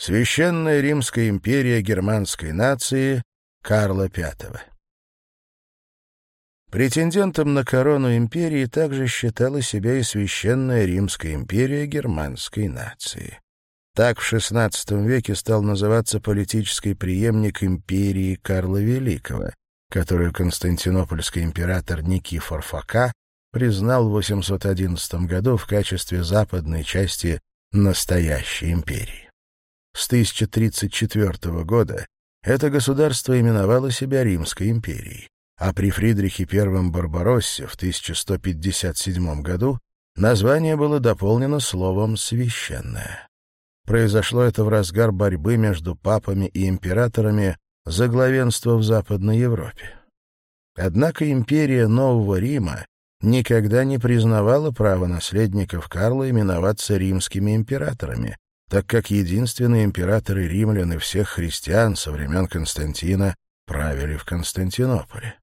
Священная Римская империя германской нации Карла V. Претендентом на корону империи также считала себя и Священная Римская империя германской нации. Так в XVI веке стал называться политический преемник империи Карла Великого, которую константинопольский император Никифор Фока признал в 811 году в качестве западной части настоящей империи. С 1034 года это государство именовало себя Римской империей, а при Фридрихе I Барбароссе в 1157 году название было дополнено словом «священное». Произошло это в разгар борьбы между папами и императорами за главенство в Западной Европе. Однако империя Нового Рима никогда не признавала право наследников Карла именоваться римскими императорами, так как единственные императоры римлян и всех христиан со времен Константина правили в Константинополе.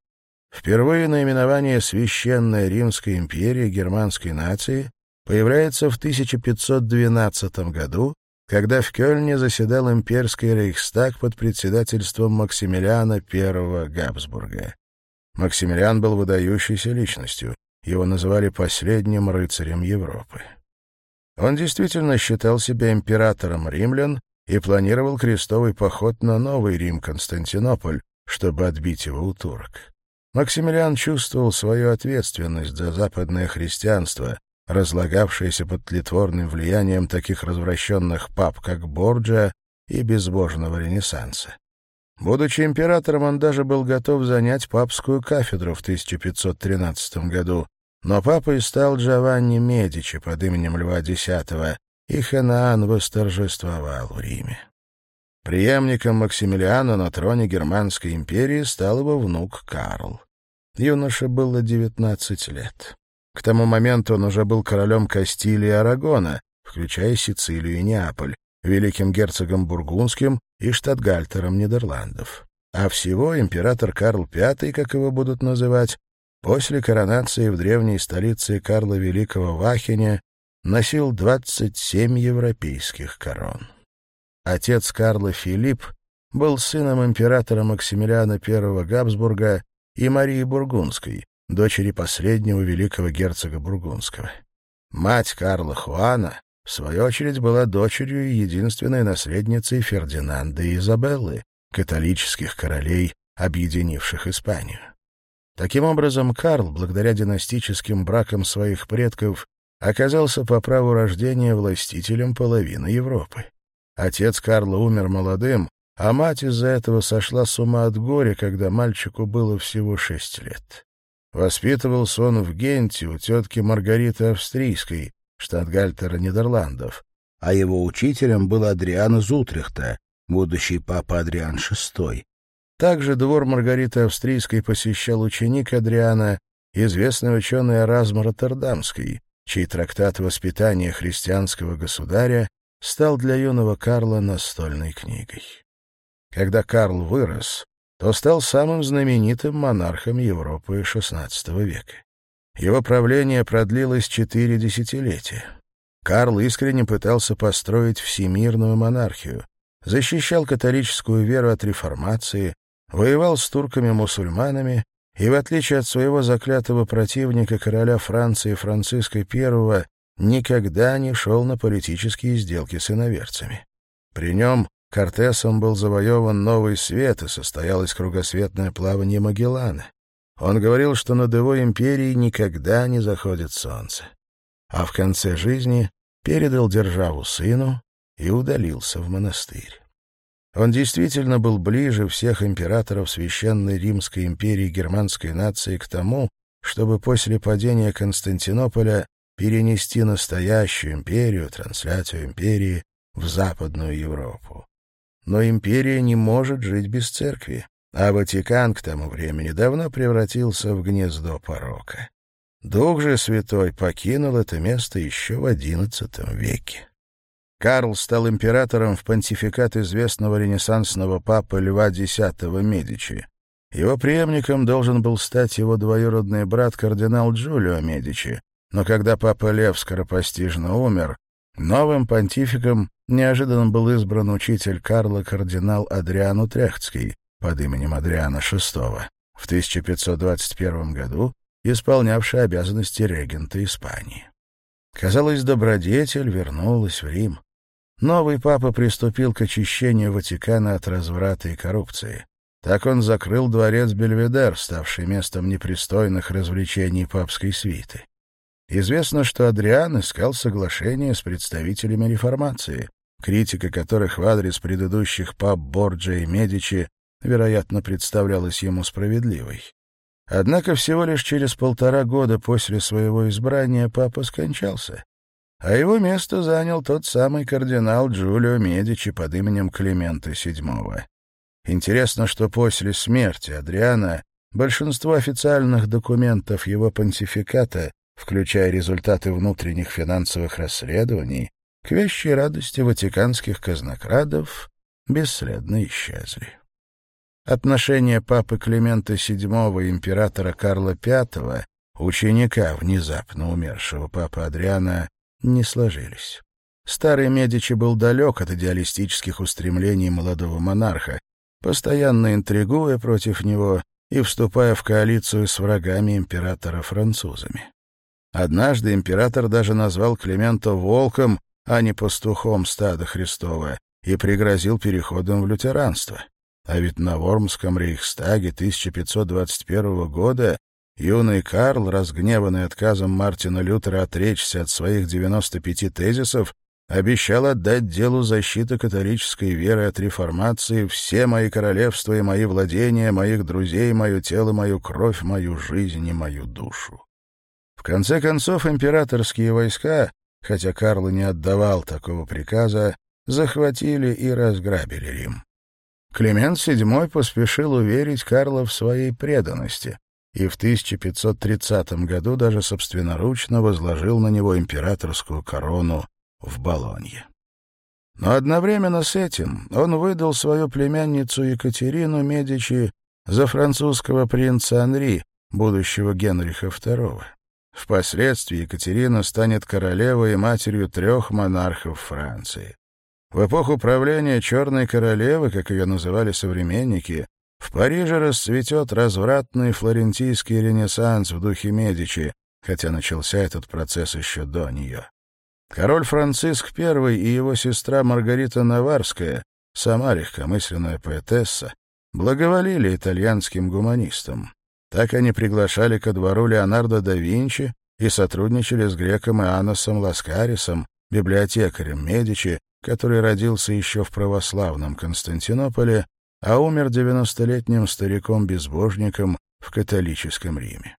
Впервые наименование «Священная Римская империя германской нации» появляется в 1512 году, когда в Кёльне заседал имперский рейхстаг под председательством Максимилиана I Габсбурга. Максимилиан был выдающейся личностью, его называли «последним рыцарем Европы». Он действительно считал себя императором римлян и планировал крестовый поход на Новый Рим-Константинополь, чтобы отбить его у турок. Максимилиан чувствовал свою ответственность за западное христианство, разлагавшееся под тлетворным влиянием таких развращенных пап, как Борджа и безбожного Ренессанса. Будучи императором, он даже был готов занять папскую кафедру в 1513 году, но папой стал Джованни Медичи под именем Льва X, и Ханаан восторжествовал в Риме. Приемником Максимилиана на троне Германской империи стал его внук Карл. Юноше было 19 лет. К тому моменту он уже был королем Кастилии и Арагона, включая Сицилию и Неаполь, великим герцогом Бургундским и штатгальтером Нидерландов. А всего император Карл V, как его будут называть, после коронации в древней столице Карла Великого в Ахене носил 27 европейских корон. Отец Карла Филипп был сыном императора Максимилиана I Габсбурга и Марии Бургундской, дочери последнего великого герцога Бургундского. Мать Карла Хуана, в свою очередь, была дочерью и единственной наследницей Фердинанда и Изабеллы, католических королей, объединивших Испанию. Таким образом, Карл, благодаря династическим бракам своих предков, оказался по праву рождения властителем половины Европы. Отец Карла умер молодым, а мать из-за этого сошла с ума от горя, когда мальчику было всего шесть лет. Воспитывался он в Генте у тетки Маргариты Австрийской, штат Гальтера Нидерландов, а его учителем был Адриан из Утрехта, будущий папа Адриан VI, также двор Маргариты Австрийской посещал ученик Адриана, известный ученый Эразм Роттердамский, чей трактат «Воспитание христианского государя» стал для юного Карла настольной книгой. Когда Карл вырос, то стал самым знаменитым монархом Европы XVI века. Его правление продлилось четыре десятилетия. Карл искренне пытался построить всемирную монархию, защищал католическую веру от реформации, воевал с турками-мусульманами и, в отличие от своего заклятого противника короля Франции Франциска I, никогда не шел на политические сделки с иноверцами. При нем Кортесом был завоеван Новый Свет и состоялось кругосветное плавание Магеллана. Он говорил, что над его империей никогда не заходит солнце. А в конце жизни передал державу сыну и удалился в монастырь. Он действительно был ближе всех императоров Священной Римской империи германской нации к тому, чтобы после падения Константинополя перенести настоящую империю, трансляцию империи, в Западную Европу. Но империя не может жить без церкви, а Ватикан к тому времени давно превратился в гнездо порока. Дух же святой покинул это место еще в XI веке. Карл стал императором в понтификат известного ренессансного папы Льва X Медичи. Его преемником должен был стать его двоюродный брат кардинал Джулио Медичи, но когда папа Лев скоропостижно умер, новым понтификом неожиданно был избран учитель Карла кардинал Адриан Утрехтский под именем Адриана VI в 1521 году, исполнявший обязанности регента Испании. Казалось, добродетель вернулась в Рим. Новый папа приступил к очищению Ватикана от разврата и коррупции. Так он закрыл дворец Бельведер, ставший местом непристойных развлечений папской свиты. Известно, что Адриан искал соглашение с представителями реформации, критика которых в адрес предыдущих пап Борджа и Медичи, вероятно, представлялась ему справедливой. Однако всего лишь через полтора года после своего избрания папа скончался, а его место занял тот самый кардинал Джулио Медичи под именем Климента VII. Интересно, что после смерти Адриана большинство официальных документов его понтификата, включая результаты внутренних финансовых расследований, к вещей радости ватиканских казнокрадов бесследно исчезли. Отношения папы Климента VII и императора Карла V, ученика внезапно умершего папы Адриана, не сложились. Старый Медичи был далек от идеалистических устремлений молодого монарха, постоянно интригуя против него и вступая в коалицию с врагами императора французами. Однажды император даже назвал Климента волком, а не пастухом стада Христова, и пригрозил переходом в лютеранство. А ведь на Вормском рейхстаге 1521 года Юный Карл, разгневанный отказом Мартина Лютера отречься от своих 95 тезисов, обещал отдать делу защиты католической веры от реформации все мои королевства и мои владения, моих друзей, мое тело, мою кровь, мою жизнь и мою душу. В конце концов, императорские войска, хотя Карл не отдавал такого приказа, захватили и разграбили Рим. Климент VII поспешил уверить Карла в своей преданности, и в 1530 году даже собственноручно возложил на него императорскую корону в Болонье. Но одновременно с этим он выдал свою племянницу Екатерину Медичи за французского принца Анри, будущего Генриха II. Впоследствии Екатерина станет королевой и матерью трех монархов Франции. В эпоху правления «Черной королевы», как ее называли современники, в Париже расцветет развратный флорентийский ренессанс в духе Медичи, хотя начался этот процесс еще до нее. Король Франциск I и его сестра Маргарита Наварская, сама легкомысленная поэтесса, благоволили итальянским гуманистам. Так они приглашали ко двору Леонардо да Винчи и сотрудничали с греком Иоанносом Ласкарисом, библиотекарем Медичи, который родился еще в православном Константинополе а умер девяностолетним стариком-безбожником в католическом Риме.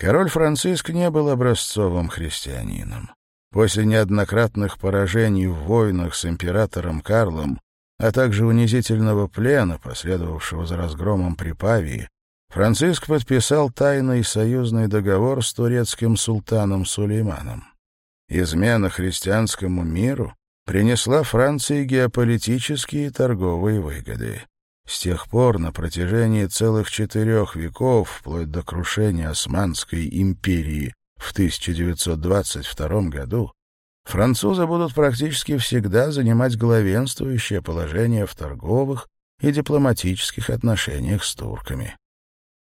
Король Франциск не был образцовым христианином. После неоднократных поражений в войнах с императором Карлом, а также унизительного плена, последовавшего за разгромом при Павии, Франциск подписал тайный союзный договор с турецким султаном Сулейманом. Измена христианскому миру принесла Франции геополитические и торговые выгоды. С тех пор на протяжении целых четырех веков, вплоть до крушения Османской империи в 1922 году, французы будут практически всегда занимать главенствующее положение в торговых и дипломатических отношениях с турками.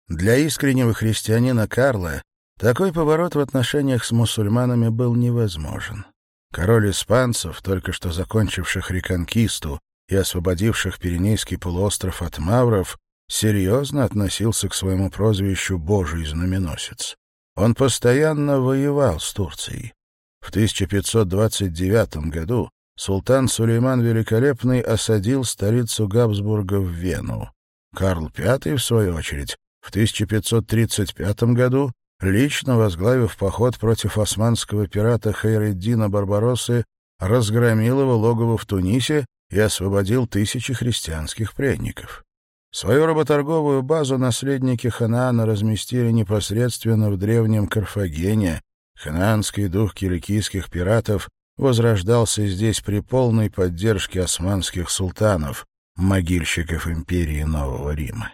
Для искреннего христианина Карла такой поворот в отношениях с мусульманами был невозможен. Король испанцев, только что закончивших реконкисту и освободивших Пиренейский полуостров от мавров, серьезно относился к своему прозвищу «Божий знаменосец». Он постоянно воевал с Турцией. В 1529 году султан Сулейман Великолепный осадил столицу Габсбурга в Вену. Карл V, в свою очередь, в 1535 году, лично возглавив поход против османского пирата Хайреддина Барбаросы разгромил его логово в Тунисе и освободил тысячи христианских пленников. Свою работорговую базу наследники Ханаана разместили непосредственно в древнем Карфагене. Ханаанский дух киликийских пиратов возрождался здесь при полной поддержке османских султанов, могильщиков империи Нового Рима.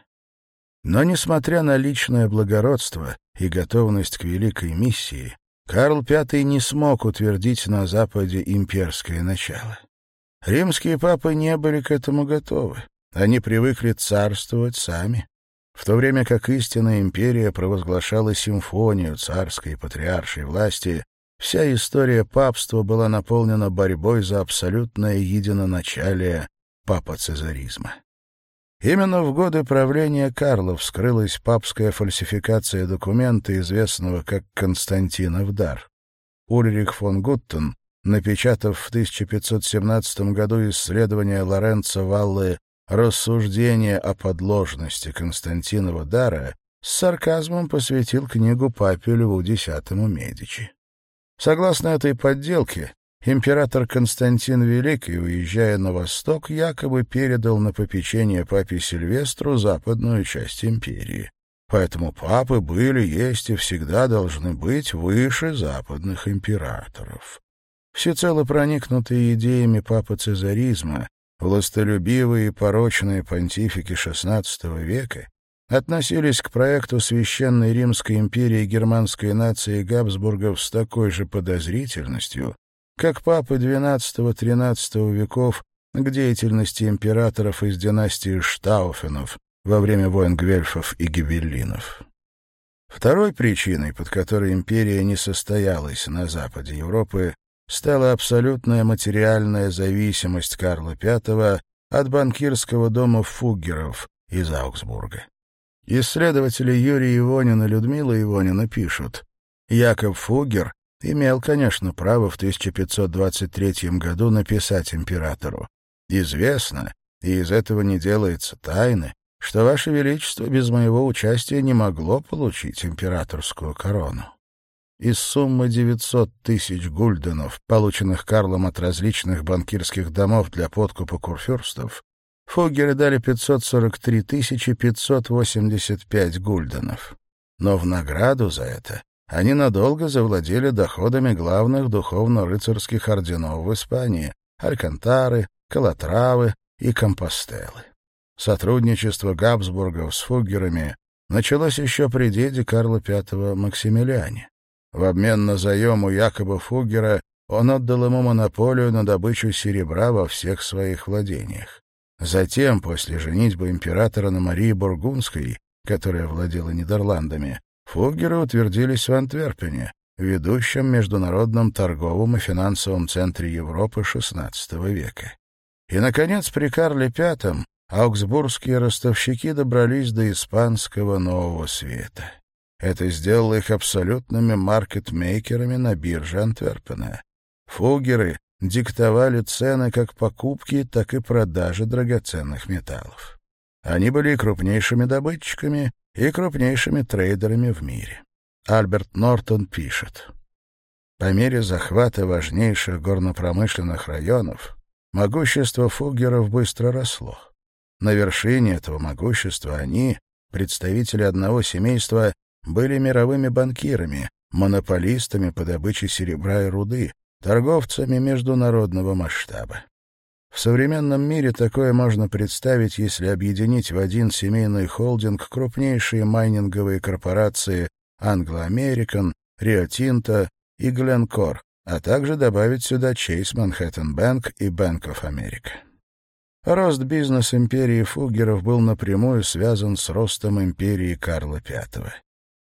Но, несмотря на личное благородство и готовность к великой миссии, Карл V не смог утвердить на Западе имперское начало. Римские папы не были к этому готовы. Они привыкли царствовать сами, в то время как истинная империя провозглашала симфонию царской и патриаршей власти, вся история папства была наполнена борьбой за абсолютное единоначалие папа-цезаризма. Именно в годы правления Карла вскрылась папская фальсификация документа, известного как Константинов дар. Ульрих фон Гуттен напечатав в 1517 году исследование Лоренцо Валлы «Рассуждение о подложности Константинова дара», с сарказмом посвятил книгу папе Льву X Медичи. Согласно этой подделке, император Константин Великий, уезжая на восток, якобы передал на попечение папе Сильвестру западную часть империи. Поэтому папы были, есть и всегда должны быть выше западных императоров всецело проникнутые идеями папы Цезаризма, властолюбивые и порочные понтифики XVI века, относились к проекту Священной Римской империи германской нации Габсбургов с такой же подозрительностью, как папы XII-XIII веков к деятельности императоров из династии Штауфенов во время войн Гвельфов и Гибеллинов. Второй причиной, под которой империя не состоялась на западе Европы, стала абсолютная материальная зависимость Карла V от банкирского дома Фуггеров из Аугсбурга. Исследователи Юрий Ивонин и Людмила Ивонина пишут, Яков Фуггер имел, конечно, право в 1523 году написать императору. Известно, и из этого не делается тайны, что Ваше Величество без моего участия не могло получить императорскую корону. Из суммы 900 тысяч гульденов, полученных Карлом от различных банкирских домов для подкупа курфюрстов, Фоггеры дали 543 585 гульденов. Но в награду за это они надолго завладели доходами главных духовно-рыцарских орденов в Испании — Алькантары, Калатравы и Компостелы. Сотрудничество Габсбургов с Фуггерами началось еще при деде Карла V Максимилиане. В обмен на заем у Якоба Фугера он отдал ему монополию на добычу серебра во всех своих владениях. Затем, после женитьбы императора на Марии Бургундской, которая владела Нидерландами, Фугеры утвердились в Антверпене, ведущем международном торговом и финансовом центре Европы XVI века. И, наконец, при Карле V аугсбургские ростовщики добрались до испанского нового света. Это сделало их абсолютными маркетмейкерами на бирже Антверпена. Фугеры диктовали цены как покупки, так и продажи драгоценных металлов. Они были крупнейшими добытчиками и крупнейшими трейдерами в мире. Альберт Нортон пишет. По мере захвата важнейших горнопромышленных районов могущество фугеров быстро росло. На вершине этого могущества они, представители одного семейства, были мировыми банкирами, монополистами по добыче серебра и руды, торговцами международного масштаба. В современном мире такое можно представить, если объединить в один семейный холдинг крупнейшие майнинговые корпорации Anglo-American, Rio Tinto и Glencore, а также добавить сюда Chase Manhattan Bank и Bank of America. Рост бизнес империи Фугеров был напрямую связан с ростом империи Карла V.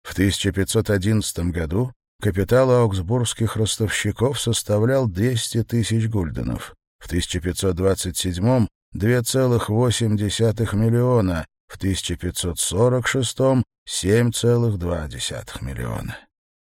В 1511 году капитал аугсбургских ростовщиков составлял 200 тысяч гульденов, в 1527 — 2,8 миллиона, в 1546 — 7,2 миллиона.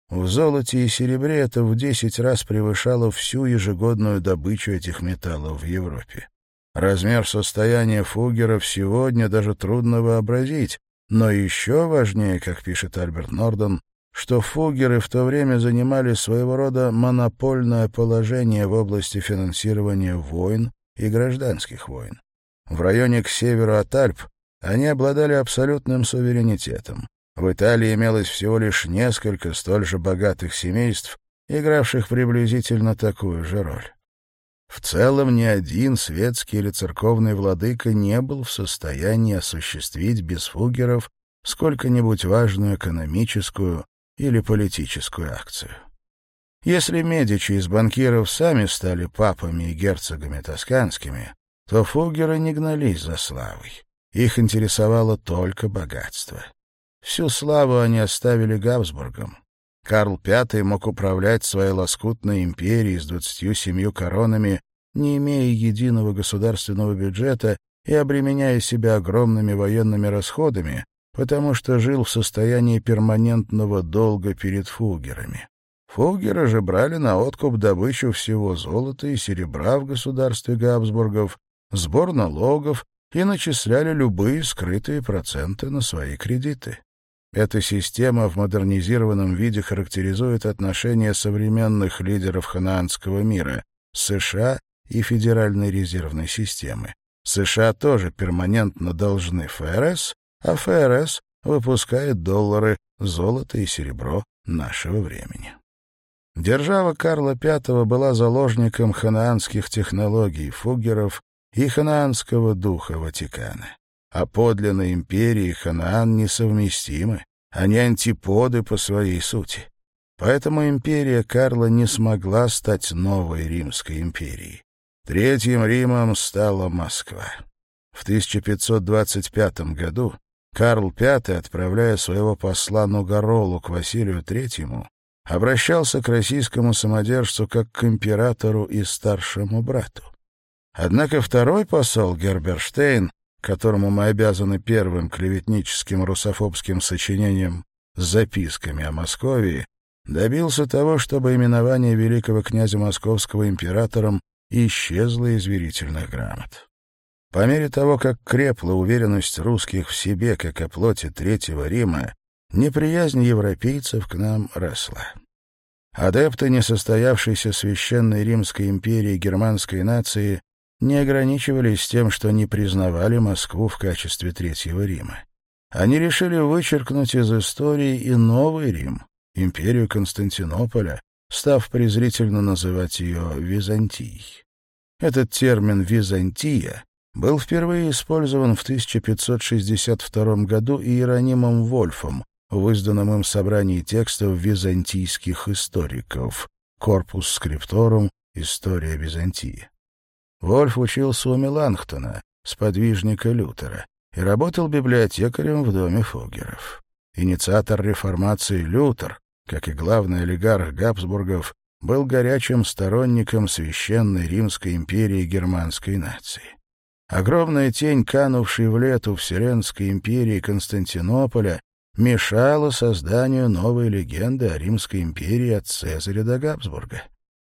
В золоте и серебре это в 10 раз превышало всю ежегодную добычу этих металлов в Европе. Размер состояния фугеров сегодня даже трудно вообразить, но еще важнее, как пишет Альберт Норден, что фугеры в то время занимали своего рода монопольное положение в области финансирования войн и гражданских войн. В районе к северу от Альп они обладали абсолютным суверенитетом. В Италии имелось всего лишь несколько столь же богатых семейств, игравших приблизительно такую же роль. В целом ни один светский или церковный владыка не был в состоянии осуществить без фугеров сколько-нибудь важную экономическую или политическую акцию. Если Медичи из банкиров сами стали папами и герцогами тосканскими, то фугеры не гнались за славой. Их интересовало только богатство. Всю славу они оставили Габсбургам, Карл V мог управлять своей лоскутной империей с 27 коронами, не имея единого государственного бюджета и обременяя себя огромными военными расходами, потому что жил в состоянии перманентного долга перед фугерами. Фугеры же брали на откуп добычу всего золота и серебра в государстве Габсбургов, сбор налогов и начисляли любые скрытые проценты на свои кредиты. Эта система в модернизированном виде характеризует отношения современных лидеров ханаанского мира — США и Федеральной резервной системы. США тоже перманентно должны ФРС, а ФРС выпускает доллары, золото и серебро нашего времени. Держава Карла V была заложником ханаанских технологий фугеров и ханаанского духа Ватикана а подлинной империи Ханаан несовместимы, они антиподы по своей сути. Поэтому империя Карла не смогла стать новой Римской империей. Третьим Римом стала Москва. В 1525 году Карл V, отправляя своего посла Нугаролу к Василию III, обращался к российскому самодержцу как к императору и старшему брату. Однако второй посол Герберштейн которому мы обязаны первым клеветническим русофобским сочинением с записками о Московии, добился того, чтобы именование великого князя московского императором исчезло из верительных грамот. По мере того, как крепла уверенность русских в себе как о плоти Третьего Рима, неприязнь европейцев к нам росла. Адепты несостоявшейся Священной Римской империи германской нации не ограничивались тем, что не признавали Москву в качестве Третьего Рима. Они решили вычеркнуть из истории и Новый Рим, империю Константинополя, став презрительно называть ее Византией. Этот термин «Византия» был впервые использован в 1562 году Иеронимом Вольфом в изданном им собрании текстов византийских историков «Корпус скрипторум. История Византии». Вольф учился у Меланхтона, сподвижника Лютера, и работал библиотекарем в доме Фоггеров. Инициатор реформации Лютер, как и главный олигарх Габсбургов, был горячим сторонником Священной Римской империи германской нации. Огромная тень, канувшей в лету Вселенской империи Константинополя, мешала созданию новой легенды о Римской империи от Цезаря до Габсбурга.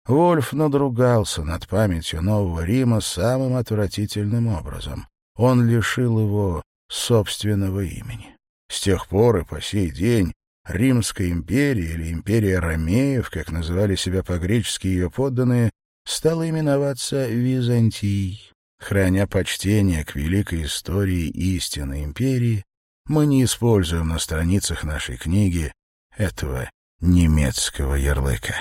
Вольф надругался над памятью Нового Рима самым отвратительным образом. Он лишил его собственного имени. С тех пор и по сей день Римская империя или империя Ромеев, как называли себя по-гречески ее подданные, стала именоваться Византией. Храня почтение к великой истории истинной империи, мы не используем на страницах нашей книги этого немецкого ярлыка.